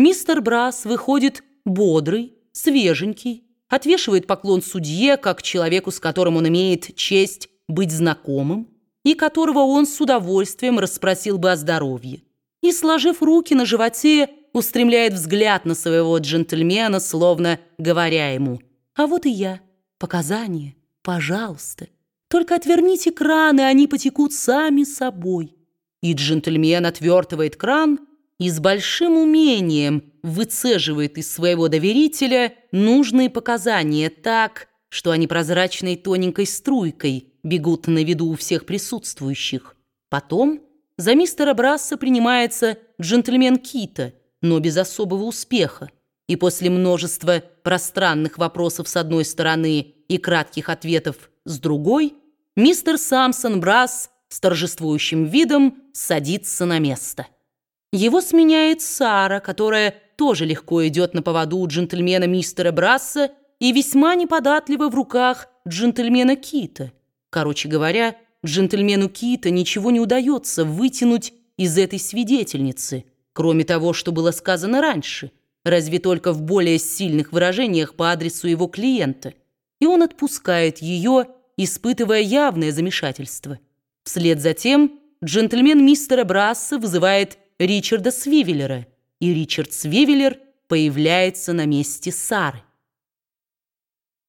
Мистер Брас выходит бодрый, свеженький, отвешивает поклон судье, как человеку, с которым он имеет честь быть знакомым, и которого он с удовольствием расспросил бы о здоровье. И, сложив руки на животе, устремляет взгляд на своего джентльмена, словно говоря ему «А вот и я, показания, пожалуйста, только отверните краны, они потекут сами собой». И джентльмен отвертывает кран и с большим умением выцеживает из своего доверителя нужные показания так, что они прозрачной тоненькой струйкой бегут на виду у всех присутствующих. Потом за мистера Брасса принимается джентльмен Кита, но без особого успеха. И после множества пространных вопросов с одной стороны и кратких ответов с другой, мистер Самсон Брасс с торжествующим видом садится на место. Его сменяет Сара, которая тоже легко идет на поводу у джентльмена мистера Брасса и весьма неподатлива в руках джентльмена Кита. Короче говоря, джентльмену Кита ничего не удается вытянуть из этой свидетельницы, кроме того, что было сказано раньше, разве только в более сильных выражениях по адресу его клиента, и он отпускает ее, испытывая явное замешательство. Вслед за тем джентльмен мистера Брасса вызывает Ричарда Свивеллера, и Ричард Свивеллер появляется на месте Сары.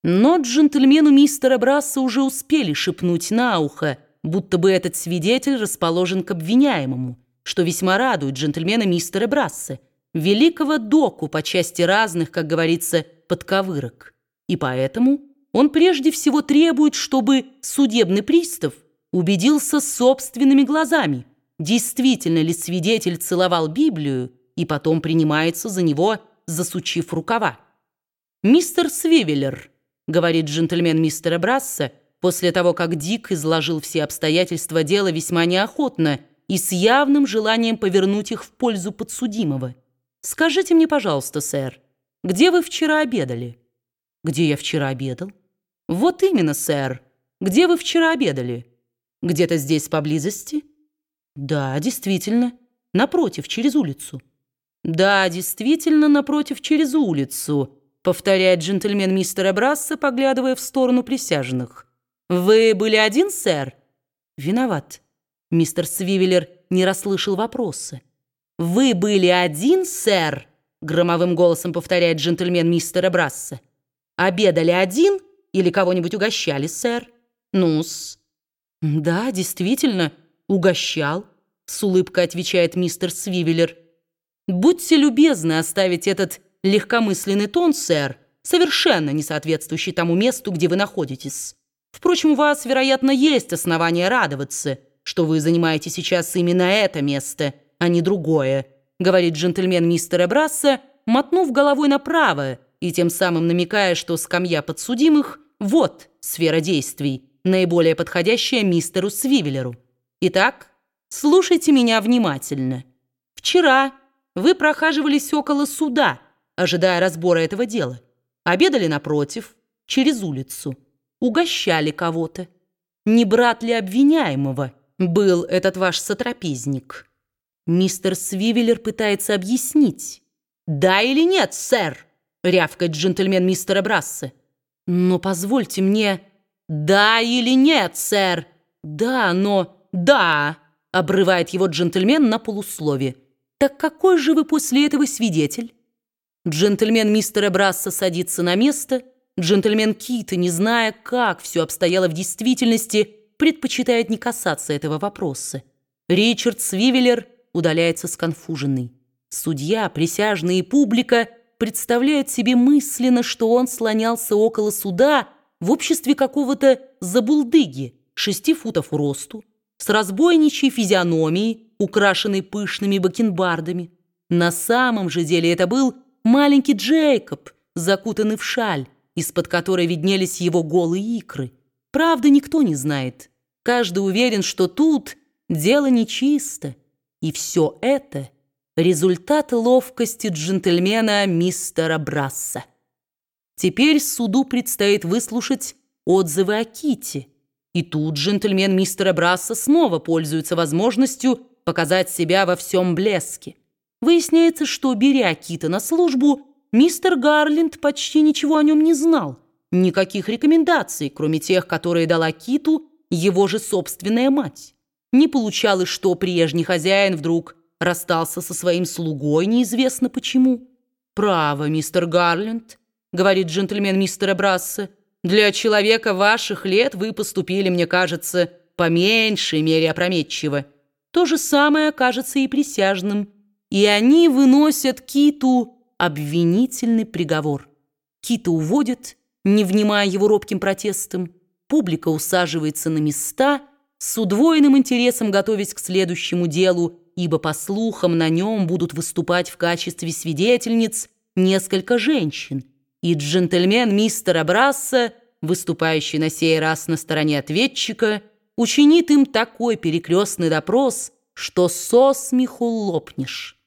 Но джентльмену мистера Брасса уже успели шепнуть на ухо, будто бы этот свидетель расположен к обвиняемому, что весьма радует джентльмена мистера Брасса, великого доку по части разных, как говорится, подковырок. И поэтому он прежде всего требует, чтобы судебный пристав убедился собственными глазами – действительно ли свидетель целовал Библию и потом принимается за него, засучив рукава. «Мистер Свивеллер», — говорит джентльмен мистера Брасса, после того, как Дик изложил все обстоятельства дела весьма неохотно и с явным желанием повернуть их в пользу подсудимого. «Скажите мне, пожалуйста, сэр, где вы вчера обедали?» «Где я вчера обедал?» «Вот именно, сэр. Где вы вчера обедали?» «Где-то здесь поблизости?» Да, действительно, напротив, через улицу. Да, действительно, напротив, через улицу, повторяет джентльмен мистера Брасса, поглядывая в сторону присяжных. Вы были один, сэр? Виноват. Мистер Свивеллер не расслышал вопроса. Вы были один, сэр? Громовым голосом повторяет джентльмен мистера Брасса. Обедали один или кого-нибудь угощали, сэр? Ну-с. Да, действительно, «Угощал», — с улыбкой отвечает мистер Свивеллер. «Будьте любезны оставить этот легкомысленный тон, сэр, совершенно не соответствующий тому месту, где вы находитесь. Впрочем, у вас, вероятно, есть основания радоваться, что вы занимаете сейчас именно это место, а не другое», говорит джентльмен мистера Брасса, мотнув головой направо и тем самым намекая, что скамья подсудимых — вот сфера действий, наиболее подходящая мистеру Свивеллеру. Итак, слушайте меня внимательно. Вчера вы прохаживались около суда, ожидая разбора этого дела. Обедали напротив, через улицу. Угощали кого-то. Не брат ли обвиняемого был этот ваш сотрапезник? Мистер Свивеллер пытается объяснить. «Да или нет, сэр?» — рявкает джентльмен мистера Брасса. «Но позвольте мне...» «Да или нет, сэр?» «Да, но...» «Да», — обрывает его джентльмен на полуслове. «Так какой же вы после этого свидетель?» Джентльмен мистера Брасса садится на место. Джентльмен Кита, не зная, как все обстояло в действительности, предпочитает не касаться этого вопроса. Ричард Свивеллер удаляется сконфуженный. Судья, присяжные и публика представляют себе мысленно, что он слонялся около суда в обществе какого-то забулдыги, шести футов росту, с разбойничьей физиономией, украшенной пышными бакенбардами. На самом же деле это был маленький Джейкоб, закутанный в шаль, из-под которой виднелись его голые икры. Правда, никто не знает. Каждый уверен, что тут дело нечисто. И все это — результат ловкости джентльмена мистера Брасса. Теперь суду предстоит выслушать отзывы о Кити. И тут джентльмен мистера Брасса снова пользуется возможностью показать себя во всем блеске. Выясняется, что, беря Кита на службу, мистер Гарленд почти ничего о нем не знал, никаких рекомендаций, кроме тех, которые дала Киту его же собственная мать. Не получалось, что прежний хозяин вдруг расстался со своим слугой, неизвестно почему. «Право, мистер Гарленд», — говорит джентльмен мистера Брасса, «для человека ваших лет вы поступили, мне кажется, по меньшей мере опрометчиво. То же самое окажется и присяжным. И они выносят Киту обвинительный приговор. Кита уводят, не внимая его робким протестам. Публика усаживается на места, с удвоенным интересом готовясь к следующему делу, ибо, по слухам, на нем будут выступать в качестве свидетельниц несколько женщин. И джентльмен мистера Брасса, выступающий на сей раз на стороне ответчика, учинит им такой перекрестный допрос, что со смеху лопнешь.